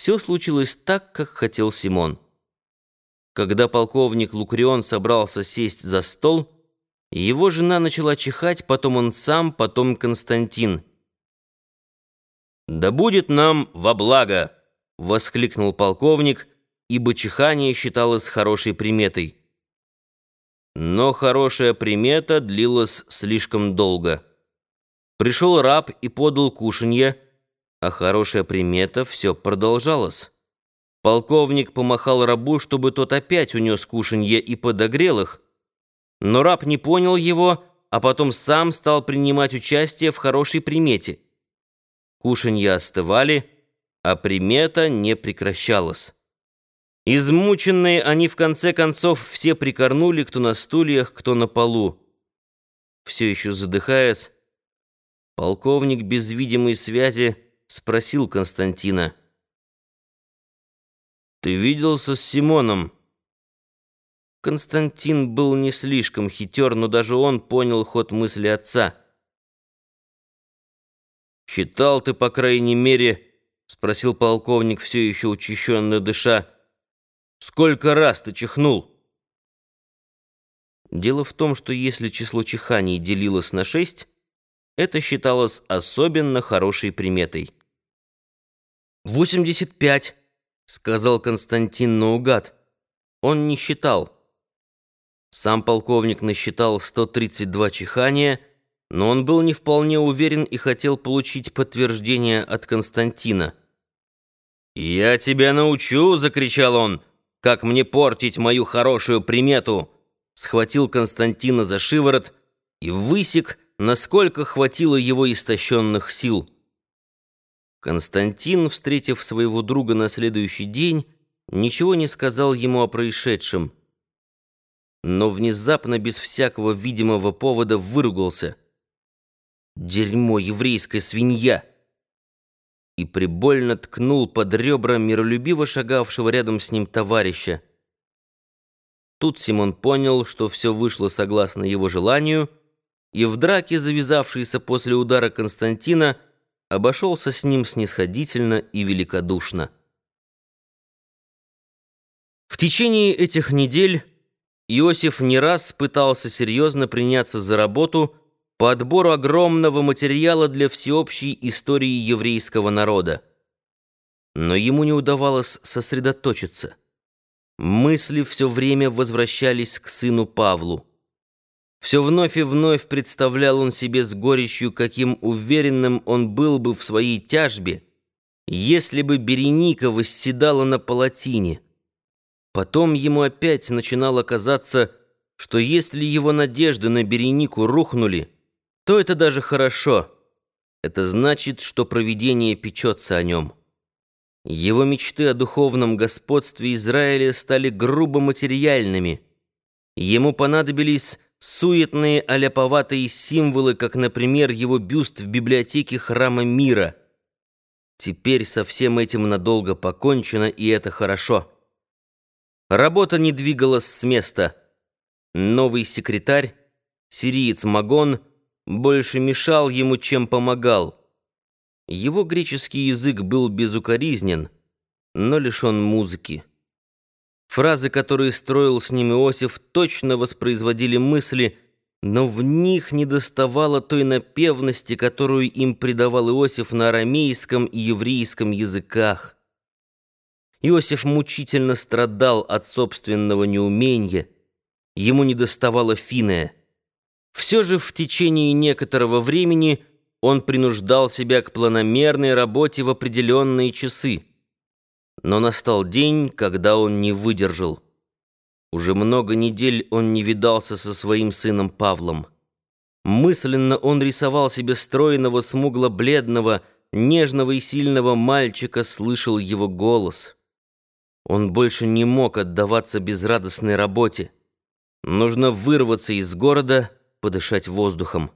все случилось так, как хотел Симон. Когда полковник Лукрион собрался сесть за стол, его жена начала чихать, потом он сам, потом Константин. «Да будет нам во благо!» — воскликнул полковник, ибо чихание считалось хорошей приметой. Но хорошая примета длилась слишком долго. Пришел раб и подал кушанье, а хорошая примета все продолжалась. Полковник помахал рабу, чтобы тот опять унес кушанье и подогрел их. Но раб не понял его, а потом сам стал принимать участие в хорошей примете. Кушанья остывали, а примета не прекращалась. Измученные они в конце концов все прикорнули, кто на стульях, кто на полу. Все еще задыхаясь, полковник без видимой связи спросил Константина. «Ты виделся с Симоном?» Константин был не слишком хитер, но даже он понял ход мысли отца. «Считал ты, по крайней мере, — спросил полковник, все еще учащенно дыша, — сколько раз ты чихнул?» Дело в том, что если число чиханий делилось на шесть, это считалось особенно хорошей приметой. «Восемьдесят пять», — сказал Константин наугад. Он не считал. Сам полковник насчитал 132 чихания, но он был не вполне уверен и хотел получить подтверждение от Константина. «Я тебя научу!» — закричал он. «Как мне портить мою хорошую примету?» Схватил Константина за шиворот и высек, насколько хватило его истощенных сил. Константин, встретив своего друга на следующий день, ничего не сказал ему о происшедшем, но внезапно, без всякого видимого повода, выругался. «Дерьмо, еврейская свинья!» и прибольно ткнул под ребра миролюбиво шагавшего рядом с ним товарища. Тут Симон понял, что все вышло согласно его желанию, и в драке, завязавшейся после удара Константина, обошелся с ним снисходительно и великодушно. В течение этих недель Иосиф не раз пытался серьезно приняться за работу по отбору огромного материала для всеобщей истории еврейского народа. Но ему не удавалось сосредоточиться. Мысли все время возвращались к сыну Павлу. Все вновь и вновь представлял он себе с горечью, каким уверенным он был бы в своей тяжбе, если бы Береника восседала на палатине. Потом ему опять начинало казаться, что если его надежды на Беренику рухнули, то это даже хорошо. Это значит, что провидение печется о нем. Его мечты о духовном господстве Израиля стали грубо материальными. Ему понадобились суетные аляповатые символы, как, например, его бюст в библиотеке Храма Мира. Теперь со всем этим надолго покончено, и это хорошо. Работа не двигалась с места. Новый секретарь, сириец Магон, больше мешал ему, чем помогал. Его греческий язык был безукоризнен, но лишен музыки. Фразы, которые строил с ним Иосиф, точно воспроизводили мысли, но в них недоставало той напевности, которую им придавал Иосиф на арамейском и еврейском языках. Иосиф мучительно страдал от собственного неумения, ему недоставало финая. Все же в течение некоторого времени он принуждал себя к планомерной работе в определенные часы. Но настал день, когда он не выдержал. Уже много недель он не видался со своим сыном Павлом. Мысленно он рисовал себе стройного, смугло-бледного, нежного и сильного мальчика, слышал его голос. Он больше не мог отдаваться безрадостной работе. Нужно вырваться из города, подышать воздухом.